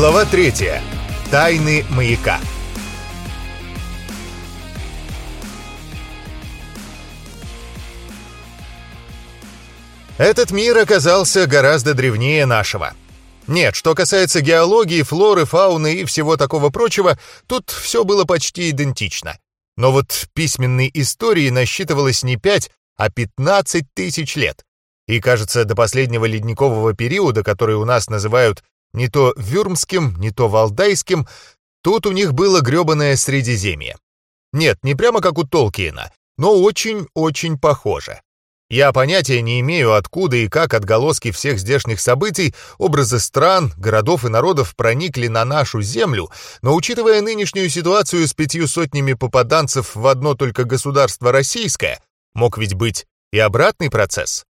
Глава 3. Тайны маяка. Этот мир оказался гораздо древнее нашего. Нет, что касается геологии, флоры, фауны и всего такого прочего, тут все было почти идентично. Но вот письменной истории насчитывалось не 5, а 15 тысяч лет. И, кажется, до последнего ледникового периода, который у нас называют не то Вюрмским, не то Валдайским, тут у них было грёбаное Средиземье. Нет, не прямо как у Толкиена, но очень-очень похоже. Я понятия не имею, откуда и как отголоски всех здешних событий, образы стран, городов и народов проникли на нашу землю, но учитывая нынешнюю ситуацию с пятью сотнями попаданцев в одно только государство российское, мог ведь быть и обратный процесс.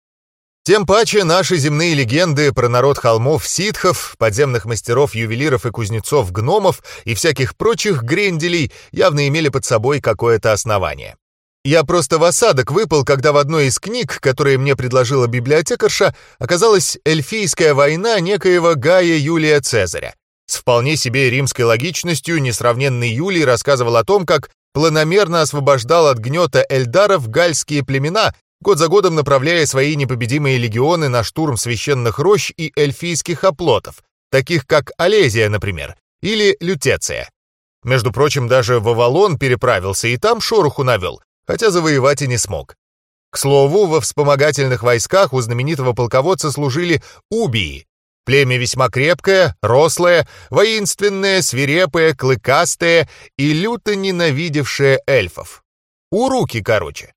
Тем паче наши земные легенды про народ холмов ситхов, подземных мастеров, ювелиров и кузнецов, гномов и всяких прочих гренделей явно имели под собой какое-то основание. Я просто в осадок выпал, когда в одной из книг, которые мне предложила библиотекарша, оказалась эльфийская война некоего Гая Юлия Цезаря. С вполне себе римской логичностью несравненный Юлий рассказывал о том, как планомерно освобождал от гнета эльдаров гальские племена, год за годом направляя свои непобедимые легионы на штурм священных рощ и эльфийских оплотов, таких как Олезия, например, или Лютеция. Между прочим, даже в Авалон переправился и там шороху навел, хотя завоевать и не смог. К слову, во вспомогательных войсках у знаменитого полководца служили убии. Племя весьма крепкое, рослое, воинственное, свирепое, клыкастое и люто ненавидевшее эльфов. Уруки, короче.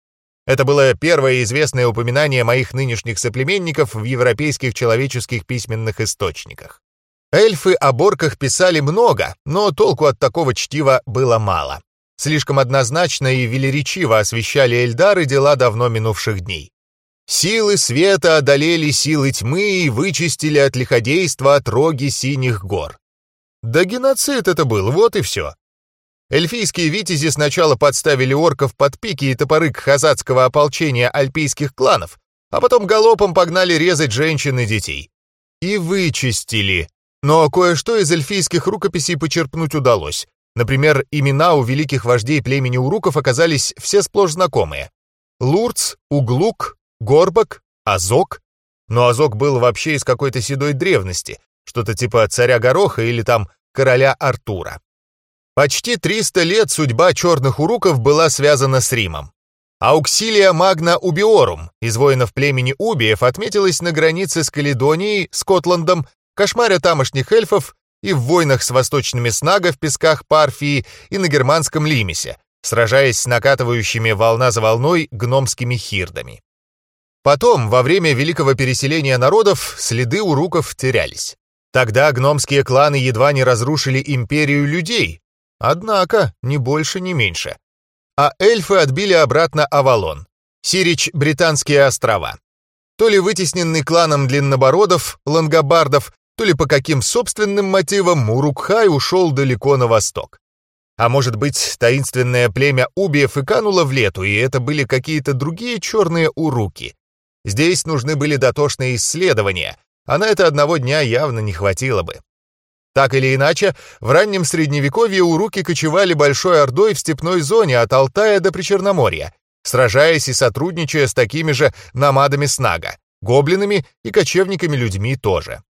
Это было первое известное упоминание моих нынешних соплеменников в европейских человеческих письменных источниках. Эльфы о борках писали много, но толку от такого чтива было мало. Слишком однозначно и велеречиво освещали Эльдары дела давно минувших дней. Силы света одолели силы тьмы и вычистили от лиходейства отроги синих гор. Да геноцид это был, вот и все. Эльфийские витязи сначала подставили орков под пики и топоры хазатского ополчения альпийских кланов, а потом галопом погнали резать женщин и детей. И вычистили. Но кое-что из эльфийских рукописей почерпнуть удалось. Например, имена у великих вождей племени Уруков оказались все сплошь знакомые. Лурц, Углук, Горбак, Азок. Но Азок был вообще из какой-то седой древности, что-то типа царя Гороха или там короля Артура. Почти 300 лет судьба черных уруков была связана с Римом. Ауксилия Магна Убиорум из воинов племени Убиев отметилась на границе с Каледонией, Скотландом, кошмаря тамошних эльфов и в войнах с восточными Снага в песках Парфии и на германском Лимесе, сражаясь с накатывающими волна за волной гномскими хирдами. Потом, во время великого переселения народов, следы уруков терялись. Тогда гномские кланы едва не разрушили империю людей, однако ни больше, ни меньше. А эльфы отбили обратно Авалон, Сирич — Британские острова. То ли вытесненный кланом длиннобородов, лангобардов, то ли по каким собственным мотивам Мурукхай ушел далеко на восток. А может быть, таинственное племя Убиев и кануло в лету, и это были какие-то другие черные уруки. Здесь нужны были дотошные исследования, а на это одного дня явно не хватило бы. Так или иначе, в раннем Средневековье уруки кочевали большой ордой в степной зоне от Алтая до Причерноморья, сражаясь и сотрудничая с такими же намадами Снага, гоблинами и кочевниками-людьми тоже.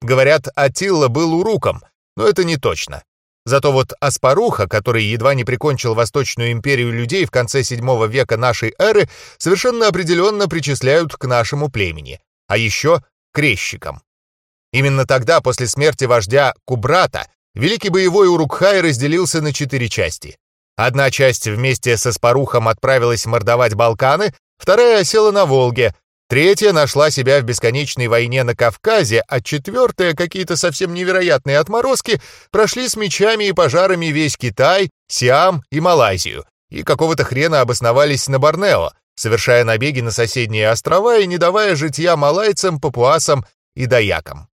Говорят, Атилла был уруком, но это не точно. Зато вот Аспаруха, который едва не прикончил Восточную империю людей в конце VII века нашей эры, совершенно определенно причисляют к нашему племени, а еще крещикам. Именно тогда, после смерти вождя Кубрата, великий боевой Урукхай разделился на четыре части. Одна часть вместе со Спарухом отправилась мордовать Балканы, вторая осела на Волге, Третья нашла себя в бесконечной войне на Кавказе, а четвертая, какие-то совсем невероятные отморозки, прошли с мечами и пожарами весь Китай, Сиам и Малайзию, и какого-то хрена обосновались на Борнео, совершая набеги на соседние острова и не давая житья малайцам, папуасам и daякам.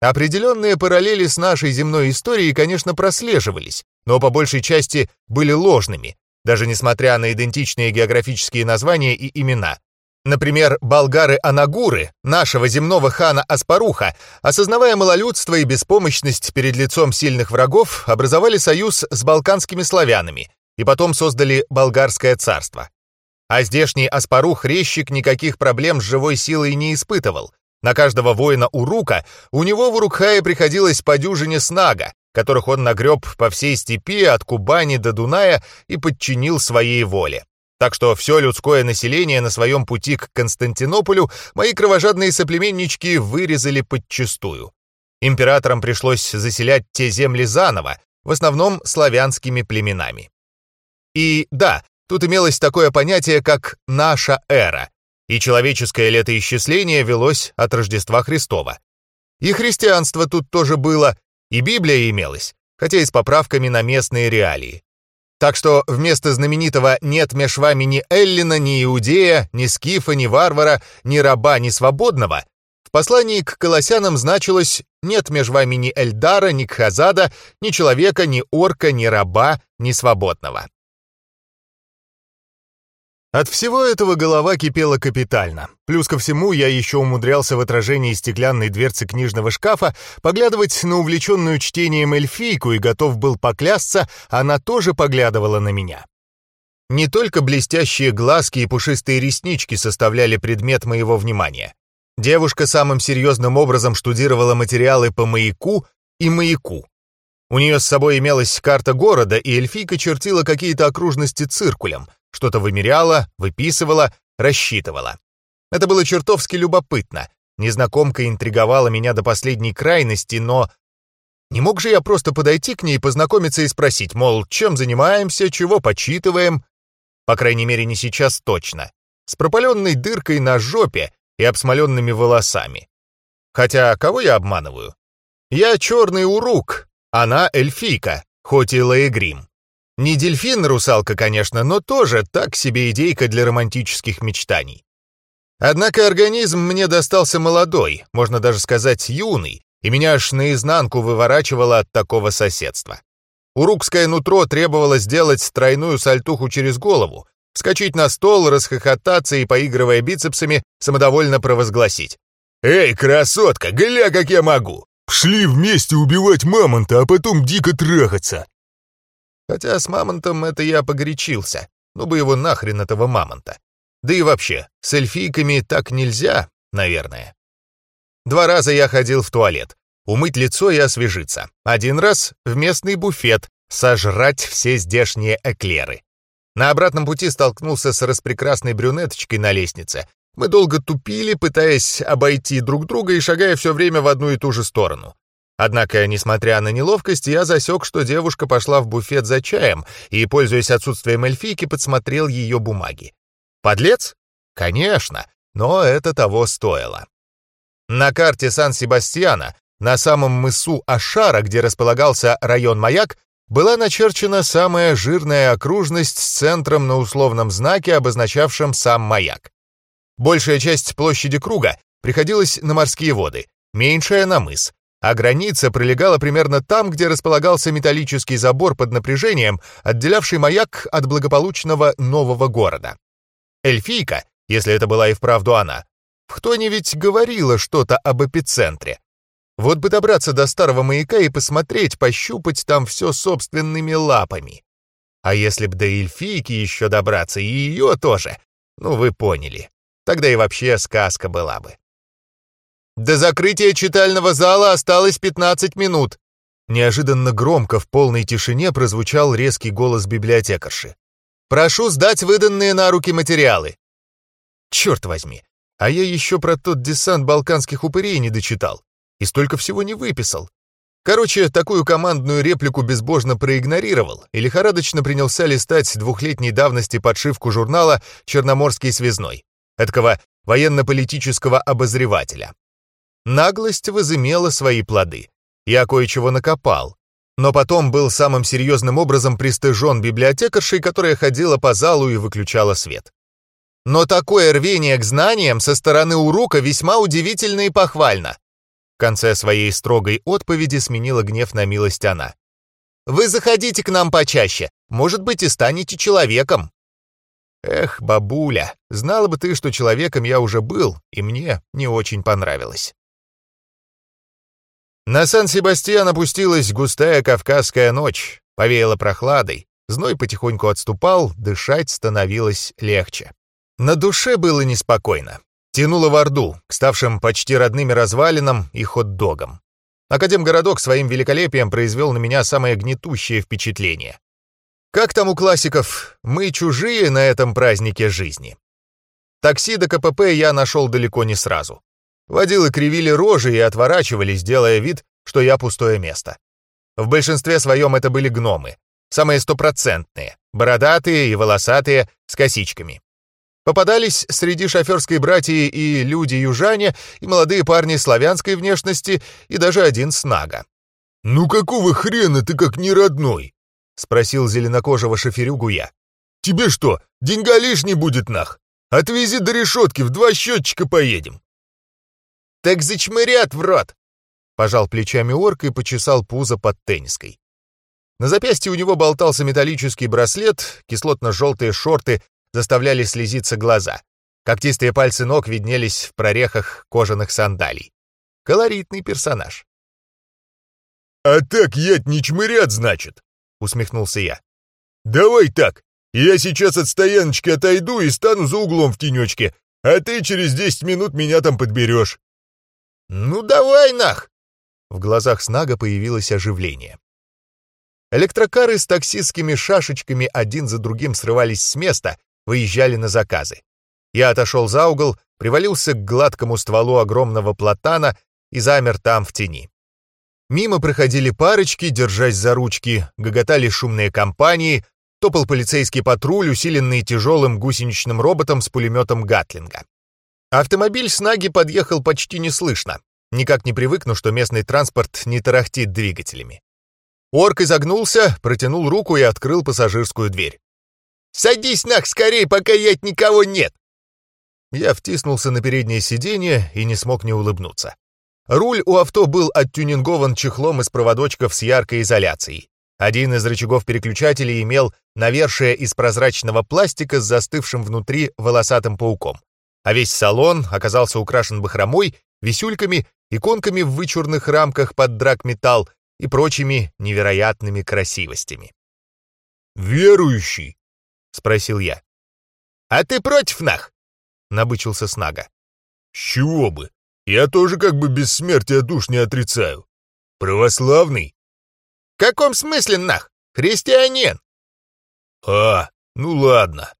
Определенные параллели с нашей земной историей, конечно, прослеживались, но по большей части были ложными, даже несмотря на идентичные географические названия и имена. Например, болгары-анагуры, нашего земного хана Аспаруха, осознавая малолюдство и беспомощность перед лицом сильных врагов, образовали союз с балканскими славянами и потом создали болгарское царство. А здешний Аспарух-резчик никаких проблем с живой силой не испытывал. На каждого воина Урука у него в Урукхае приходилось по дюжине снага, которых он нагреб по всей степи от Кубани до Дуная и подчинил своей воле. Так что все людское население на своем пути к Константинополю мои кровожадные соплеменнички вырезали подчистую. Императорам пришлось заселять те земли заново, в основном славянскими племенами. И да, тут имелось такое понятие, как «наша эра», и человеческое летоисчисление велось от Рождества Христова. И христианство тут тоже было, и Библия имелась, хотя и с поправками на местные реалии. Так что вместо знаменитого «нет меж вами ни Эллина, ни Иудея, ни Скифа, ни Варвара, ни раба, ни свободного» в послании к колосянам значилось «нет меж вами ни Эльдара, ни Кхазада, ни человека, ни орка, ни раба, ни свободного». От всего этого голова кипела капитально. Плюс ко всему, я еще умудрялся в отражении стеклянной дверцы книжного шкафа поглядывать на увлеченную чтением эльфийку и готов был поклясться, она тоже поглядывала на меня. Не только блестящие глазки и пушистые реснички составляли предмет моего внимания. Девушка самым серьезным образом штудировала материалы по маяку и маяку. У нее с собой имелась карта города, и эльфийка чертила какие-то окружности циркулем — что-то вымеряла, выписывала, рассчитывала. Это было чертовски любопытно. Незнакомка интриговала меня до последней крайности, но... Не мог же я просто подойти к ней, познакомиться и спросить, мол, чем занимаемся, чего почитываем? По крайней мере, не сейчас точно. С пропаленной дыркой на жопе и обсмоленными волосами. Хотя, кого я обманываю? Я черный урук, она эльфийка, хоть и лаегрим. Не дельфин-русалка, конечно, но тоже так себе идейка для романтических мечтаний. Однако организм мне достался молодой, можно даже сказать юный, и меня аж наизнанку выворачивало от такого соседства. Урукское нутро требовало сделать тройную сальтуху через голову, вскочить на стол, расхохотаться и, поигрывая бицепсами, самодовольно провозгласить. «Эй, красотка, гля, как я могу! Шли вместе убивать мамонта, а потом дико трахаться!» Хотя с мамонтом это я погорячился. Ну бы его нахрен этого мамонта. Да и вообще, с эльфийками так нельзя, наверное. Два раза я ходил в туалет. Умыть лицо и освежиться. Один раз в местный буфет, сожрать все здешние эклеры. На обратном пути столкнулся с распрекрасной брюнеточкой на лестнице. Мы долго тупили, пытаясь обойти друг друга и шагая все время в одну и ту же сторону. Однако, несмотря на неловкость, я засек, что девушка пошла в буфет за чаем и, пользуясь отсутствием эльфийки, подсмотрел ее бумаги. Подлец? Конечно, но это того стоило. На карте Сан-Себастьяна, на самом мысу Ашара, где располагался район Маяк, была начерчена самая жирная окружность с центром на условном знаке, обозначавшем сам маяк. Большая часть площади круга приходилась на морские воды, меньшая — на мыс, а граница пролегала примерно там, где располагался металлический забор под напряжением, отделявший маяк от благополучного нового города. Эльфийка, если это была и вправду она, в Хтоне ведь говорила что-то об эпицентре. Вот бы добраться до старого маяка и посмотреть, пощупать там все собственными лапами. А если б до эльфийки еще добраться, и ее тоже, ну вы поняли. Тогда и вообще сказка была бы. До закрытия читального зала осталось 15 минут. Неожиданно громко в полной тишине прозвучал резкий голос библиотекарши. «Прошу сдать выданные на руки материалы». Черт возьми, а я еще про тот десант балканских упырей не дочитал. И столько всего не выписал. Короче, такую командную реплику безбожно проигнорировал и лихорадочно принялся листать двухлетней давности подшивку журнала «Черноморский связной», эткого военно-политического обозревателя. Наглость возымела свои плоды. Я кое-чего накопал. Но потом был самым серьезным образом пристыжен библиотекаршей, которая ходила по залу и выключала свет. Но такое рвение к знаниям со стороны урока весьма удивительно и похвально. В конце своей строгой отповеди сменила гнев на милость она. «Вы заходите к нам почаще, может быть, и станете человеком». Эх, бабуля, знала бы ты, что человеком я уже был, и мне не очень понравилось. На Сан-Себастьян опустилась густая кавказская ночь, повеяла прохладой, зной потихоньку отступал, дышать становилось легче. На душе было неспокойно. Тянуло в Орду, к ставшим почти родными развалинам и хот-догам. Академгородок своим великолепием произвел на меня самое гнетущее впечатление. Как там у классиков, мы чужие на этом празднике жизни. Такси до КПП я нашел далеко не сразу. Водилы кривили рожи и отворачивались, делая вид, что я пустое место. В большинстве своем это были гномы, самые стопроцентные, бородатые и волосатые, с косичками. Попадались среди шоферской братьи и люди-южане, и молодые парни славянской внешности, и даже один снага. «Ну какого хрена ты как не родной?» — спросил зеленокожего шоферюгу я. «Тебе что, деньга лишний будет нах? Отвези до решетки, в два счетчика поедем». «Так зачмырят в рот!» — пожал плечами орк и почесал пузо под тенниской. На запястье у него болтался металлический браслет, кислотно-желтые шорты заставляли слезиться глаза. Когтистые пальцы ног виднелись в прорехах кожаных сандалий. Колоритный персонаж. «А так ять не чмырят, значит?» — усмехнулся я. «Давай так, я сейчас от стояночки отойду и стану за углом в тенечке, а ты через десять минут меня там подберешь». «Ну давай нах!» В глазах Снага появилось оживление. Электрокары с таксистскими шашечками один за другим срывались с места, выезжали на заказы. Я отошел за угол, привалился к гладкому стволу огромного платана и замер там в тени. Мимо проходили парочки, держась за ручки, гоготали шумные компании, топал полицейский патруль, усиленный тяжелым гусеничным роботом с пулеметом Гатлинга. Автомобиль с Наги подъехал почти неслышно, никак не привыкну, что местный транспорт не тарахтит двигателями. Орк изогнулся, протянул руку и открыл пассажирскую дверь. «Садись, Наг, скорей, пока ять никого нет!» Я втиснулся на переднее сиденье и не смог не улыбнуться. Руль у авто был оттюнингован чехлом из проводочков с яркой изоляцией. Один из рычагов переключателей имел навершие из прозрачного пластика с застывшим внутри волосатым пауком. А весь салон оказался украшен бахромой, висюльками, иконками в вычурных рамках под драгметалл и прочими невероятными красивостями. «Верующий?» — спросил я. «А ты против нах?» — набычился Снага. «С чего бы? Я тоже как бы бессмертие душ не отрицаю. Православный? В каком смысле нах? Христианин. А, ну ладно.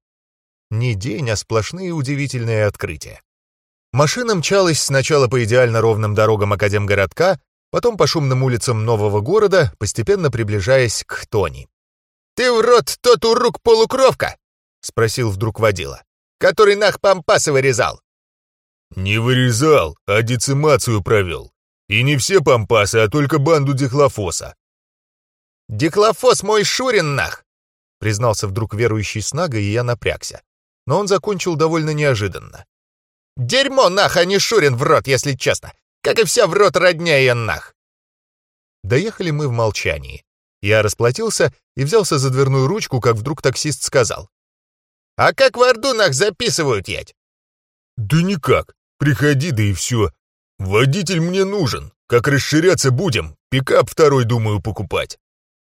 Не день, а сплошные удивительные открытия. Машина мчалась сначала по идеально ровным дорогам Академгородка, потом по шумным улицам нового города, постепенно приближаясь к Тони. «Ты в рот тот урук полукровка?» — спросил вдруг водила. «Который нах пампасы вырезал. «Не вырезал, а децимацию провел. И не все пампасы, а только банду Дихлофоса». «Дихлофос мой Шурин нах!» признался вдруг верующий Снага, и я напрягся. Но он закончил довольно неожиданно. «Дерьмо нах, а не Шурин в рот, если честно! Как и вся в рот родня ее нах!» Доехали мы в молчании. Я расплатился и взялся за дверную ручку, как вдруг таксист сказал. «А как в Орду нах записывают, ять?» «Да никак. Приходи, да и все. Водитель мне нужен. Как расширяться будем, пикап второй думаю покупать.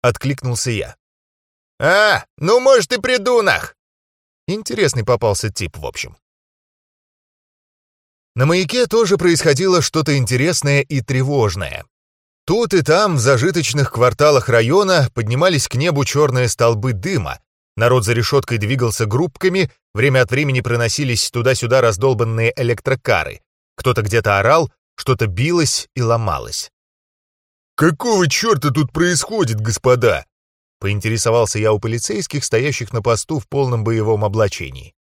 Откликнулся я. А, ну может и приду нах. Интересный попался тип, в общем. На маяке тоже происходило что-то интересное и тревожное. Тут и там, в зажиточных кварталах района, поднимались к небу черные столбы дыма, Народ за решеткой двигался группками, время от времени проносились туда-сюда раздолбанные электрокары. Кто-то где-то орал, что-то билось и ломалось. «Какого черта тут происходит, господа?» Поинтересовался я у полицейских, стоящих на посту в полном боевом облачении.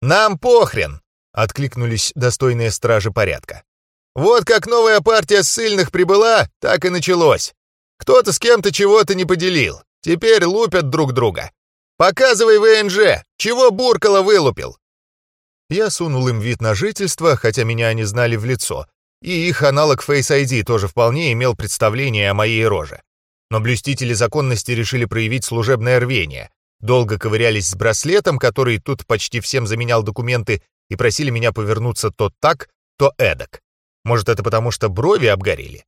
«Нам похрен!» — откликнулись достойные стражи порядка. «Вот как новая партия ссыльных прибыла, так и началось. Кто-то с кем-то чего-то не поделил. Теперь лупят друг друга. «Показывай ВНЖ! Чего Буркало вылупил?» Я сунул им вид на жительство, хотя меня они знали в лицо, и их аналог Face ID тоже вполне имел представление о моей роже. Но блюстители законности решили проявить служебное рвение. долго ковырялись с браслетом, который тут почти всем заменял документы, и просили меня повернуться то так, то эдак. Может, это потому, что брови обгорели?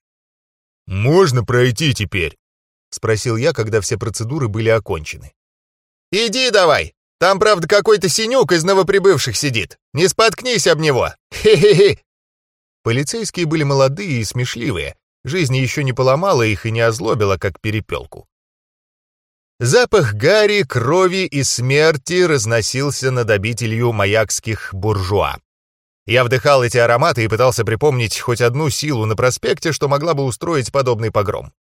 «Можно пройти теперь?» — спросил я, когда все процедуры были окончены. «Иди давай! Там, правда, какой-то синюк из новоприбывших сидит. Не споткнись об него! Хе-хе-хе!» Полицейские были молодые и смешливые. Жизнь еще не поломала их и не озлобила, как перепелку. Запах гари, крови и смерти разносился над обителью маякских буржуа. Я вдыхал эти ароматы и пытался припомнить хоть одну силу на проспекте, что могла бы устроить подобный погром.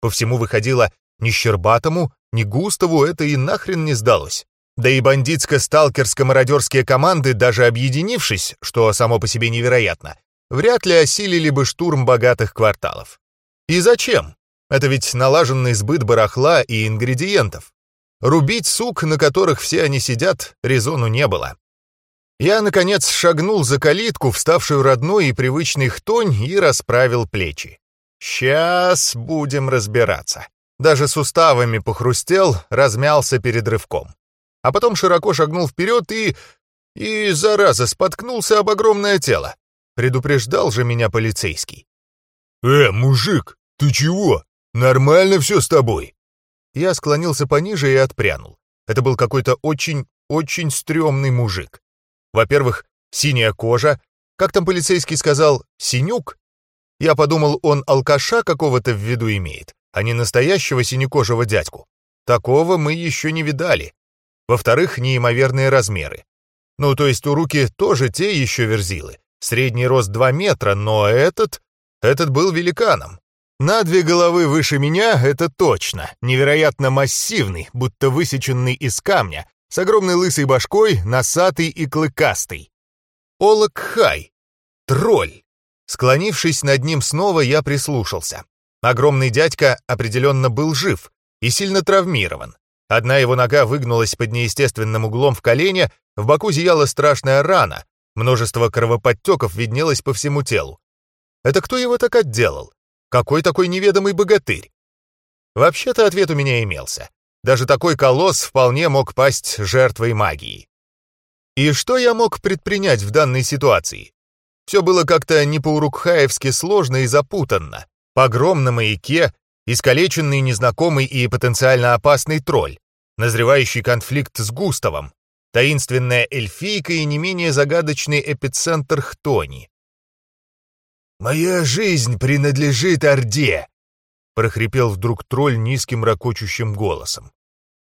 По всему выходило, ни Щербатому, ни Густаву это и нахрен не сдалось. Да и бандитско-сталкерско-мародерские команды, даже объединившись, что само по себе невероятно, вряд ли осилили бы штурм богатых кварталов. И зачем? Это ведь налаженный сбыт барахла и ингредиентов. Рубить сук, на которых все они сидят, резону не было. Я, наконец, шагнул за калитку, вставшую родной и привычный хтонь, и расправил плечи. Сейчас будем разбираться. Даже суставами похрустел, размялся перед рывком. А потом широко шагнул вперед и... И, зараза, споткнулся об огромное тело. Предупреждал же меня полицейский. «Э, мужик, ты чего? Нормально все с тобой?» Я склонился пониже и отпрянул. Это был какой-то очень, очень стрёмный мужик. Во-первых, синяя кожа. Как там полицейский сказал, синюк? Я подумал, он алкаша какого-то в виду имеет, а не настоящего синекожего дядьку. Такого мы еще не видали. Во-вторых, неимоверные размеры. Ну, то есть у руки тоже те еще верзилы. Средний рост 2 метра, но этот... Этот был великаном. На две головы выше меня, это точно. Невероятно массивный, будто высеченный из камня, с огромной лысой башкой, носатый и клыкастый. Олакхай. Тролль. Склонившись над ним снова, я прислушался. Огромный дядька определенно был жив и сильно травмирован. Одна его нога выгнулась под неестественным углом в колене, в боку зияла страшная рана, Множество кровоподтеков виднелось по всему телу. Это кто его так отделал? Какой такой неведомый богатырь? Вообще-то ответ у меня имелся. Даже такой колосс вполне мог пасть жертвой магии. И что я мог предпринять в данной ситуации? Все было как-то не по-урукхаевски сложно и запутанно. Погром на маяке, искалеченный незнакомый и потенциально опасный тролль, назревающий конфликт с Густавом, таинственная эльфийка и не менее загадочный эпицентр Хтони. «Моя жизнь принадлежит Орде!» — прохрипел вдруг тролль низким ракочущим голосом.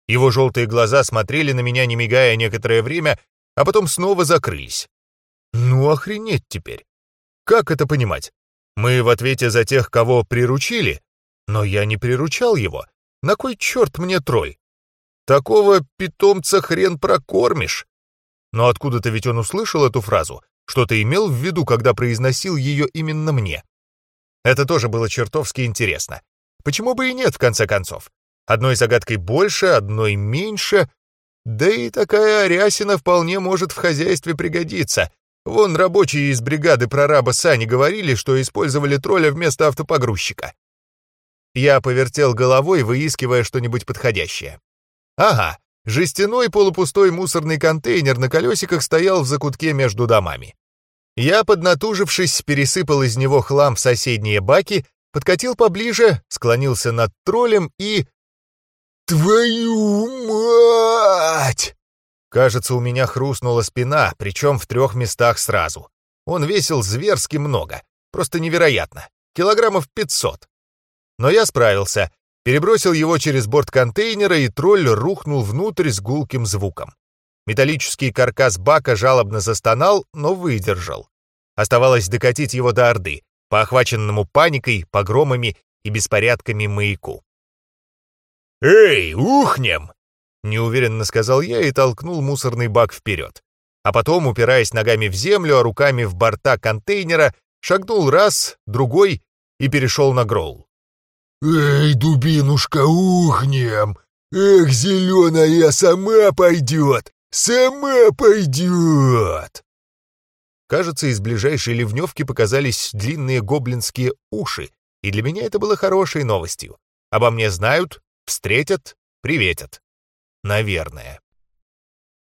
Его желтые глаза смотрели на меня, не мигая некоторое время, а потом снова закрылись. «Ну, охренеть теперь! Как это понимать? Мы в ответе за тех, кого приручили, но я не приручал его. На кой черт мне тролль? Такого питомца хрен прокормишь. Но откуда-то ведь он услышал эту фразу, что-то имел в виду, когда произносил ее именно мне. Это тоже было чертовски интересно. Почему бы и нет, в конце концов? Одной загадкой больше, одной меньше. Да и такая арясина вполне может в хозяйстве пригодиться. Вон рабочие из бригады прораба Сани говорили, что использовали тролля вместо автопогрузчика. Я повертел головой, выискивая что-нибудь подходящее. Ага, жестяной полупустой мусорный контейнер на колесиках стоял в закутке между домами. Я, поднатужившись, пересыпал из него хлам в соседние баки, подкатил поближе, склонился над троллем и... «Твою мать!» Кажется, у меня хрустнула спина, причем в трех местах сразу. Он весил зверски много, просто невероятно, килограммов пятьсот. Но я справился, перебросил его через борт контейнера, и тролль рухнул внутрь с гулким звуком. Металлический каркас бака жалобно застонал, но выдержал. Оставалось докатить его до Орды, по охваченному паникой, погромами и беспорядками маяку. «Эй, ухнем!» — неуверенно сказал я и толкнул мусорный бак вперед. А потом, упираясь ногами в землю, а руками в борта контейнера, шагнул раз, другой и перешел на гроул. «Эй, дубинушка, ухнем! Эх, зеленая сама пойдет! Сама пойдет!» Кажется, из ближайшей ливневки показались длинные гоблинские уши, и для меня это было хорошей новостью. Обо мне знают, встретят, приветят. Наверное.